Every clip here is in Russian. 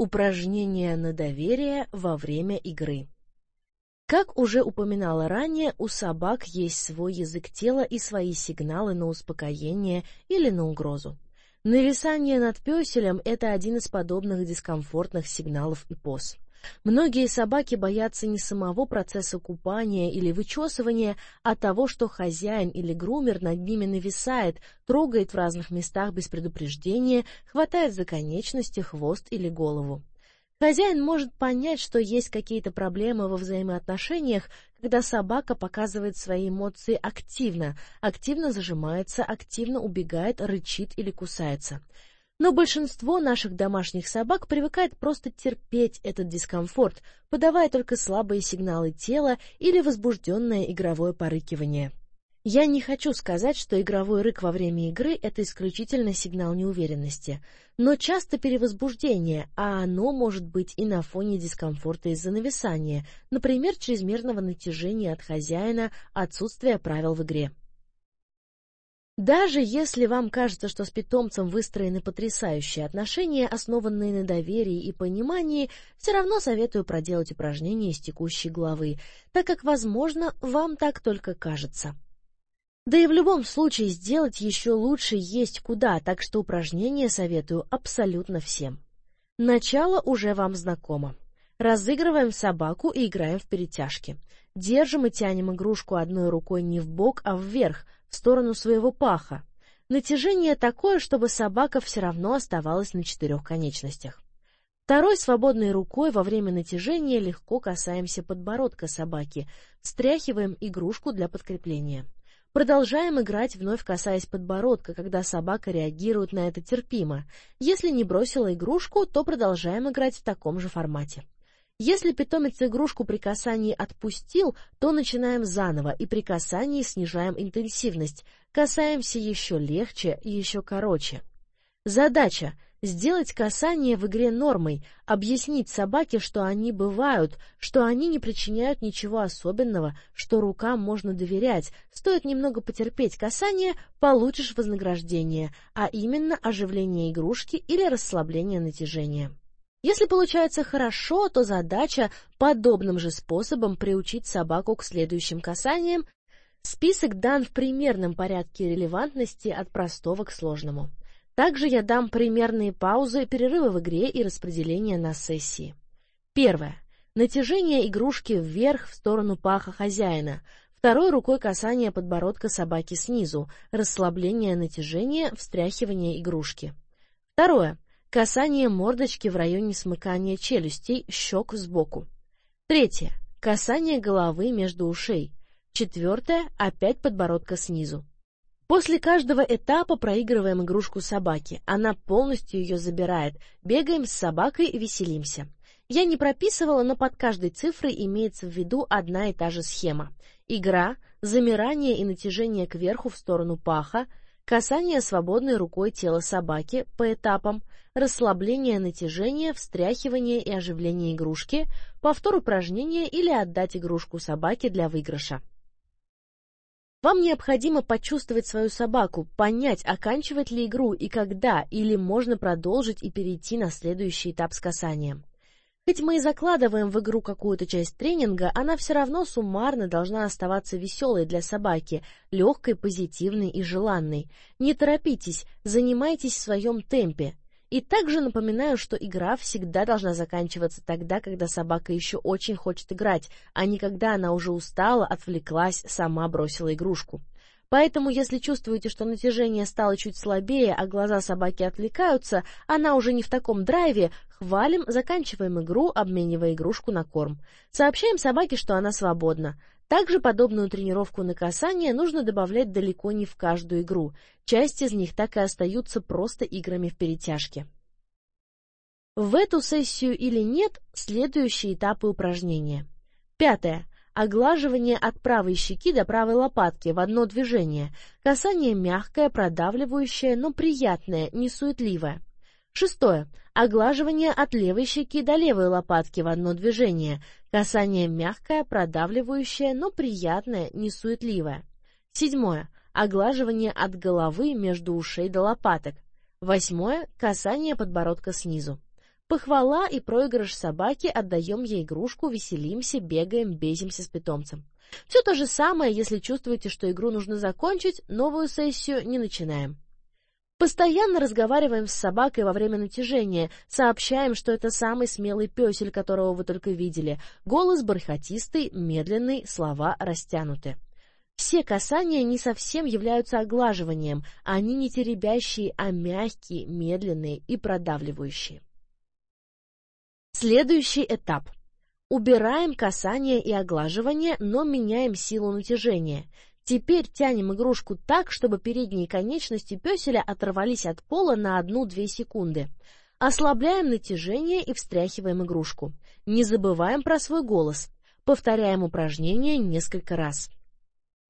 Упражнение на доверие во время игры. Как уже упоминала ранее, у собак есть свой язык тела и свои сигналы на успокоение или на угрозу. Нависание над пёселем – это один из подобных дискомфортных сигналов и поз. Многие собаки боятся не самого процесса купания или вычесывания, а того, что хозяин или грумер над ними нависает, трогает в разных местах без предупреждения, хватает за конечности, хвост или голову. Хозяин может понять, что есть какие-то проблемы во взаимоотношениях, когда собака показывает свои эмоции активно, активно зажимается, активно убегает, рычит или кусается. Но большинство наших домашних собак привыкает просто терпеть этот дискомфорт, подавая только слабые сигналы тела или возбужденное игровое порыкивание. Я не хочу сказать, что игровой рык во время игры – это исключительно сигнал неуверенности, но часто перевозбуждение, а оно может быть и на фоне дискомфорта из-за нависания, например, чрезмерного натяжения от хозяина, отсутствия правил в игре. Даже если вам кажется, что с питомцем выстроены потрясающие отношения, основанные на доверии и понимании, все равно советую проделать упражнение из текущей главы, так как, возможно, вам так только кажется. Да и в любом случае сделать еще лучше есть куда, так что упражнение советую абсолютно всем. Начало уже вам знакомо. Разыгрываем собаку и играем в перетяжки. Держим и тянем игрушку одной рукой не в бок, а вверх – в сторону своего паха. Натяжение такое, чтобы собака все равно оставалась на четырех конечностях. Второй свободной рукой во время натяжения легко касаемся подбородка собаки, встряхиваем игрушку для подкрепления. Продолжаем играть, вновь касаясь подбородка, когда собака реагирует на это терпимо. Если не бросила игрушку, то продолжаем играть в таком же формате. Если питомец игрушку при касании отпустил, то начинаем заново и при касании снижаем интенсивность, касаемся еще легче и еще короче. Задача – сделать касание в игре нормой, объяснить собаке, что они бывают, что они не причиняют ничего особенного, что рукам можно доверять, стоит немного потерпеть касание, получишь вознаграждение, а именно оживление игрушки или расслабление натяжения. Если получается хорошо, то задача подобным же способом приучить собаку к следующим касаниям. Список дан в примерном порядке релевантности от простого к сложному. Также я дам примерные паузы, перерывы в игре и распределение на сессии. Первое. Натяжение игрушки вверх в сторону паха хозяина. Второй рукой касание подбородка собаки снизу. Расслабление натяжения, встряхивание игрушки. Второе. Касание мордочки в районе смыкания челюстей, щек сбоку. Третье. Касание головы между ушей. Четвертое. Опять подбородка снизу. После каждого этапа проигрываем игрушку собаки. Она полностью ее забирает. Бегаем с собакой и веселимся. Я не прописывала, но под каждой цифрой имеется в виду одна и та же схема. Игра, замирание и натяжение кверху в сторону паха, касание свободной рукой тела собаки по этапам, расслабление натяжения, встряхивание и оживление игрушки, повтор упражнения или отдать игрушку собаке для выигрыша. Вам необходимо почувствовать свою собаку, понять, оканчивать ли игру и когда, или можно продолжить и перейти на следующий этап с касанием. Хоть мы и закладываем в игру какую-то часть тренинга, она все равно суммарно должна оставаться веселой для собаки, легкой, позитивной и желанной. Не торопитесь, занимайтесь в своем темпе. И также напоминаю, что игра всегда должна заканчиваться тогда, когда собака еще очень хочет играть, а не когда она уже устала, отвлеклась, сама бросила игрушку. Поэтому, если чувствуете, что натяжение стало чуть слабее, а глаза собаки отвлекаются, она уже не в таком драйве, хвалим, заканчиваем игру, обменивая игрушку на корм. Сообщаем собаке, что она свободна. Также подобную тренировку на касание нужно добавлять далеко не в каждую игру. Часть из них так и остаются просто играми в перетяжке. В эту сессию или нет – следующие этапы упражнения. Пятое. Оглаживание от правой щеки до правой лопатки в одно движение. Касание мягкое, продавливающее, но приятное, не суетливое. Шестое. Оглаживание от левой щеки до левой лопатки в одно движение. Касание мягкое, продавливающее, но приятное, не суетливое. Седьмое. Оглаживание от головы между ушей до лопаток. Восьмое. Касание подбородка снизу. Похвала и проигрыш собаки, отдаем ей игрушку, веселимся, бегаем, безимся с питомцем. Все то же самое, если чувствуете, что игру нужно закончить, новую сессию не начинаем. Постоянно разговариваем с собакой во время натяжения, сообщаем, что это самый смелый песель, которого вы только видели. Голос бархатистый, медленный, слова растянуты. Все касания не совсем являются оглаживанием, они не теребящие, а мягкие, медленные и продавливающие. Следующий этап. Убираем касание и оглаживание, но меняем силу натяжения. Теперь тянем игрушку так, чтобы передние конечности пёселя оторвались от пола на 1-2 секунды. Ослабляем натяжение и встряхиваем игрушку. Не забываем про свой голос. Повторяем упражнение несколько раз.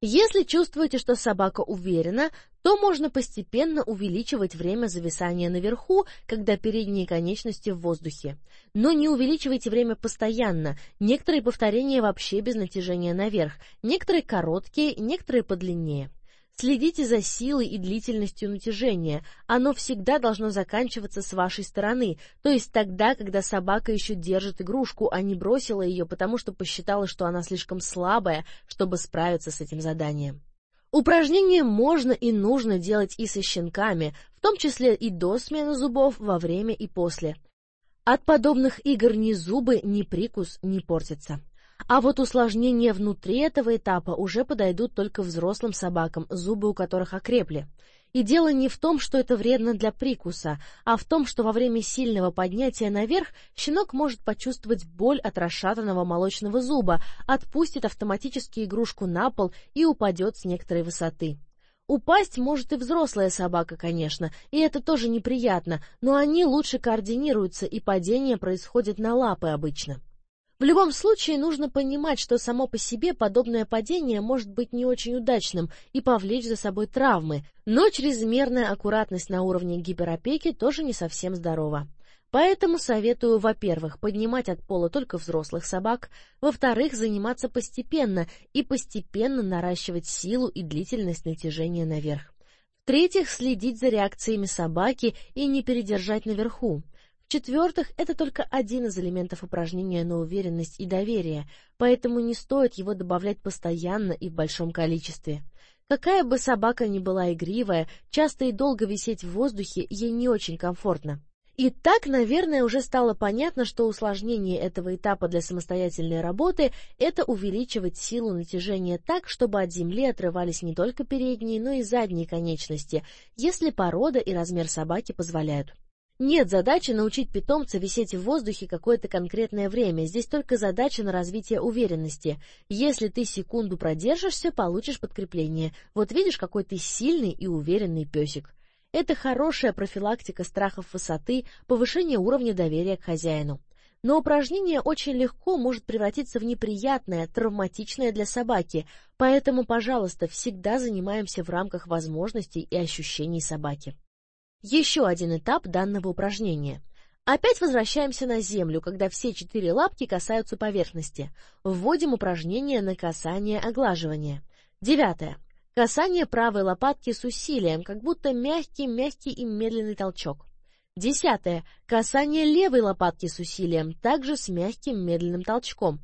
Если чувствуете, что собака уверена, то можно постепенно увеличивать время зависания наверху, когда передние конечности в воздухе. Но не увеличивайте время постоянно. Некоторые повторения вообще без натяжения наверх, некоторые короткие, некоторые подлиннее. Следите за силой и длительностью натяжения. Оно всегда должно заканчиваться с вашей стороны, то есть тогда, когда собака еще держит игрушку, а не бросила ее, потому что посчитала, что она слишком слабая, чтобы справиться с этим заданием. Упражнения можно и нужно делать и со щенками, в том числе и до смены зубов, во время и после. От подобных игр ни зубы, ни прикус не портятся. А вот усложнения внутри этого этапа уже подойдут только взрослым собакам, зубы у которых окрепли. И дело не в том, что это вредно для прикуса, а в том, что во время сильного поднятия наверх щенок может почувствовать боль от расшатанного молочного зуба, отпустит автоматически игрушку на пол и упадет с некоторой высоты. Упасть может и взрослая собака, конечно, и это тоже неприятно, но они лучше координируются, и падение происходит на лапы обычно. В любом случае нужно понимать, что само по себе подобное падение может быть не очень удачным и повлечь за собой травмы, но чрезмерная аккуратность на уровне гиперопеки тоже не совсем здорова. Поэтому советую, во-первых, поднимать от пола только взрослых собак, во-вторых, заниматься постепенно и постепенно наращивать силу и длительность натяжения наверх. В-третьих, следить за реакциями собаки и не передержать наверху. В-четвертых, это только один из элементов упражнения на уверенность и доверие, поэтому не стоит его добавлять постоянно и в большом количестве. Какая бы собака ни была игривая, часто и долго висеть в воздухе ей не очень комфортно. И так, наверное, уже стало понятно, что усложнение этого этапа для самостоятельной работы – это увеличивать силу натяжения так, чтобы от земли отрывались не только передние, но и задние конечности, если порода и размер собаки позволяют. Нет задачи научить питомца висеть в воздухе какое-то конкретное время, здесь только задача на развитие уверенности. Если ты секунду продержишься, получишь подкрепление. Вот видишь, какой ты сильный и уверенный песик. Это хорошая профилактика страхов высоты, повышение уровня доверия к хозяину. Но упражнение очень легко может превратиться в неприятное, травматичное для собаки, поэтому, пожалуйста, всегда занимаемся в рамках возможностей и ощущений собаки. Еще один этап данного упражнения. Опять возвращаемся на землю, когда все четыре лапки касаются поверхности. Вводим упражнение на касание-оглаживание. Девятое. Касание правой лопатки с усилием, как будто мягкий-мягкий и медленный толчок. Десятое. Касание левой лопатки с усилием, также с мягким медленным толчком.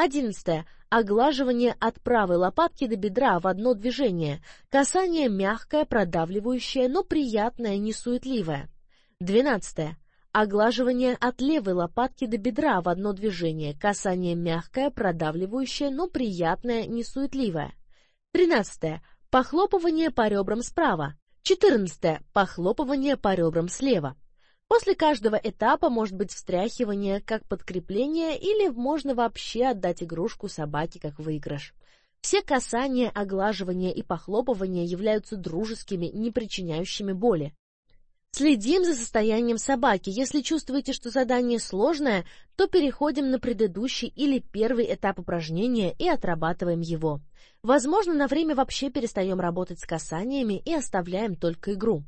Одиннадцатое. Оглаживание от правой лопатки до бедра в одно движение. Касание мягкое, продавливающее, но приятное, не суетливое. Двенадцатое. Оглаживание от левой лопатки до бедра в одно движение. Касание мягкое, продавливающее, но приятное, не суетливое. Тринадцатое. Похлопывание по ребрам справа. Четырнадцатое. Похлопывание по ребрам слева. После каждого этапа может быть встряхивание как подкрепление или можно вообще отдать игрушку собаке как выигрыш. Все касания, оглаживания и похлопывания являются дружескими, не причиняющими боли. Следим за состоянием собаки. Если чувствуете, что задание сложное, то переходим на предыдущий или первый этап упражнения и отрабатываем его. Возможно, на время вообще перестаем работать с касаниями и оставляем только игру.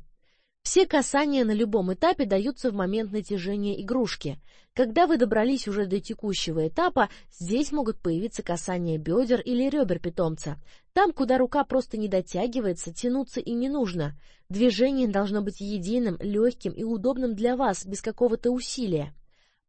Все касания на любом этапе даются в момент натяжения игрушки. Когда вы добрались уже до текущего этапа, здесь могут появиться касания бедер или ребер питомца. Там, куда рука просто не дотягивается, тянуться и не нужно. Движение должно быть единым, легким и удобным для вас, без какого-то усилия.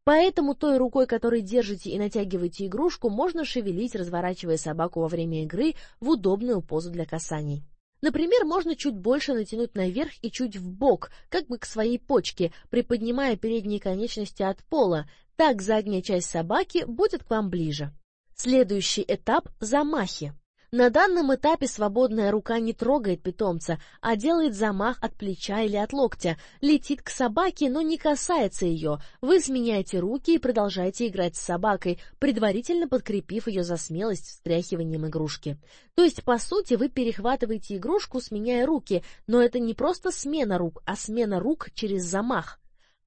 Поэтому той рукой, которой держите и натягиваете игрушку, можно шевелить, разворачивая собаку во время игры в удобную позу для касаний. Например, можно чуть больше натянуть наверх и чуть в бок, как бы к своей почке, приподнимая передние конечности от пола. Так задняя часть собаки будет к вам ближе. Следующий этап – замахи. На данном этапе свободная рука не трогает питомца, а делает замах от плеча или от локтя, летит к собаке, но не касается ее. Вы сменяете руки и продолжаете играть с собакой, предварительно подкрепив ее за смелость встряхиванием игрушки. То есть, по сути, вы перехватываете игрушку, сменяя руки, но это не просто смена рук, а смена рук через замах.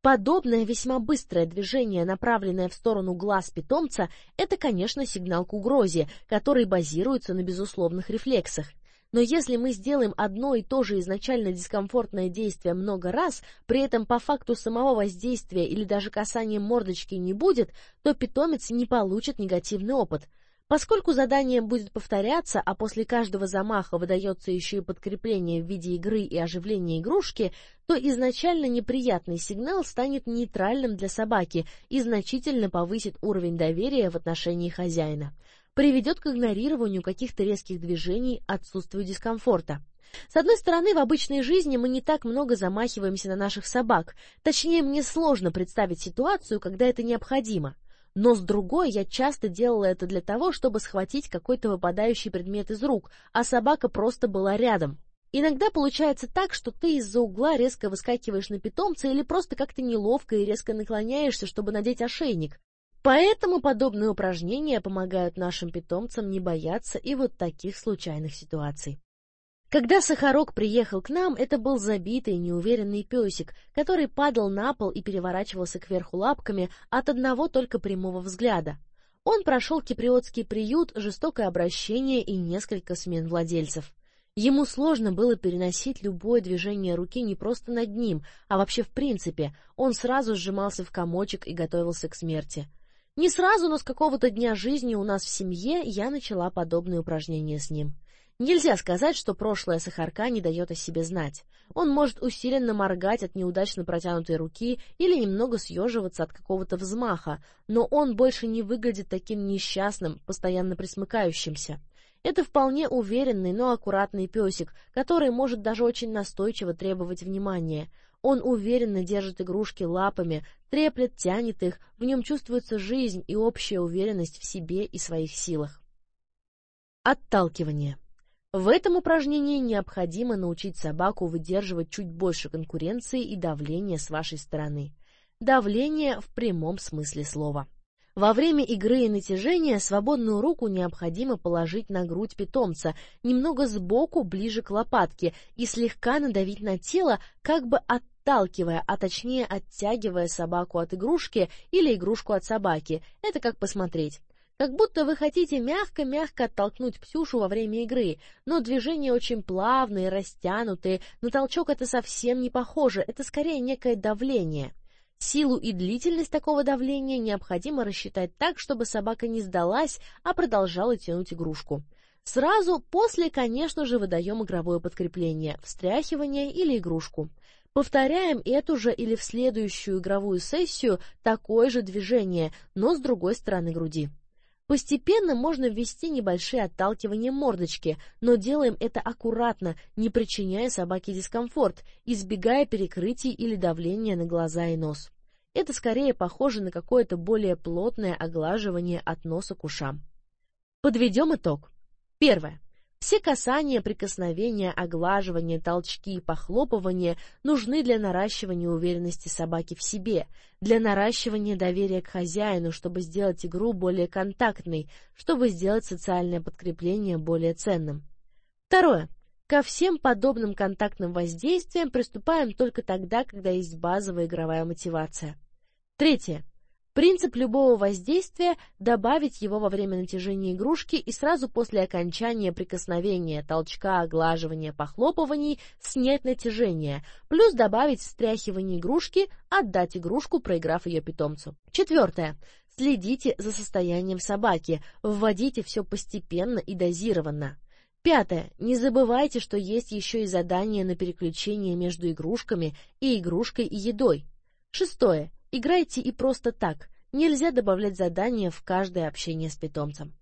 Подобное весьма быстрое движение, направленное в сторону глаз питомца, это, конечно, сигнал к угрозе, который базируется на безусловных рефлексах. Но если мы сделаем одно и то же изначально дискомфортное действие много раз, при этом по факту самого воздействия или даже касания мордочки не будет, то питомец не получит негативный опыт – Поскольку задание будет повторяться, а после каждого замаха выдается еще и подкрепление в виде игры и оживления игрушки, то изначально неприятный сигнал станет нейтральным для собаки и значительно повысит уровень доверия в отношении хозяина. Приведет к игнорированию каких-то резких движений, отсутствию дискомфорта. С одной стороны, в обычной жизни мы не так много замахиваемся на наших собак, точнее, мне сложно представить ситуацию, когда это необходимо. Но с другой, я часто делала это для того, чтобы схватить какой-то выпадающий предмет из рук, а собака просто была рядом. Иногда получается так, что ты из-за угла резко выскакиваешь на питомца или просто как-то неловко и резко наклоняешься, чтобы надеть ошейник. Поэтому подобные упражнения помогают нашим питомцам не бояться и вот таких случайных ситуаций. Когда Сахарок приехал к нам, это был забитый, неуверенный песик, который падал на пол и переворачивался кверху лапками от одного только прямого взгляда. Он прошел киприотский приют, жестокое обращение и несколько смен владельцев. Ему сложно было переносить любое движение руки не просто над ним, а вообще в принципе. Он сразу сжимался в комочек и готовился к смерти. Не сразу, но с какого-то дня жизни у нас в семье я начала подобные упражнения с ним. Нельзя сказать, что прошлое Сахарка не дает о себе знать. Он может усиленно моргать от неудачно протянутой руки или немного съеживаться от какого-то взмаха, но он больше не выглядит таким несчастным, постоянно присмыкающимся. Это вполне уверенный, но аккуратный песик, который может даже очень настойчиво требовать внимания. Он уверенно держит игрушки лапами, треплет, тянет их, в нем чувствуется жизнь и общая уверенность в себе и своих силах. Отталкивание. В этом упражнении необходимо научить собаку выдерживать чуть больше конкуренции и давления с вашей стороны. Давление в прямом смысле слова. Во время игры и натяжения свободную руку необходимо положить на грудь питомца, немного сбоку, ближе к лопатке, и слегка надавить на тело, как бы отталкивая, а точнее оттягивая собаку от игрушки или игрушку от собаки. Это как посмотреть. Как будто вы хотите мягко-мягко оттолкнуть Псюшу во время игры, но движения очень плавные, растянутые, на толчок это совсем не похоже, это скорее некое давление. Силу и длительность такого давления необходимо рассчитать так, чтобы собака не сдалась, а продолжала тянуть игрушку. Сразу после, конечно же, выдаем игровое подкрепление, встряхивание или игрушку. Повторяем эту же или в следующую игровую сессию такое же движение, но с другой стороны груди. Постепенно можно ввести небольшие отталкивания мордочки, но делаем это аккуратно, не причиняя собаке дискомфорт, избегая перекрытий или давления на глаза и нос. Это скорее похоже на какое-то более плотное оглаживание от носа к ушам. Подведем итог. Первое. Все касания, прикосновения, оглаживания, толчки и похлопывания нужны для наращивания уверенности собаки в себе, для наращивания доверия к хозяину, чтобы сделать игру более контактной, чтобы сделать социальное подкрепление более ценным. Второе. Ко всем подобным контактным воздействиям приступаем только тогда, когда есть базовая игровая мотивация. Третье. Принцип любого воздействия – добавить его во время натяжения игрушки и сразу после окончания прикосновения, толчка, оглаживания, похлопываний снять натяжение, плюс добавить встряхивание игрушки, отдать игрушку, проиграв ее питомцу. Четвертое. Следите за состоянием собаки, вводите все постепенно и дозированно. Пятое. Не забывайте, что есть еще и задание на переключение между игрушками и игрушкой и едой. Шестое. Играйте и просто так. Нельзя добавлять задания в каждое общение с питомцем.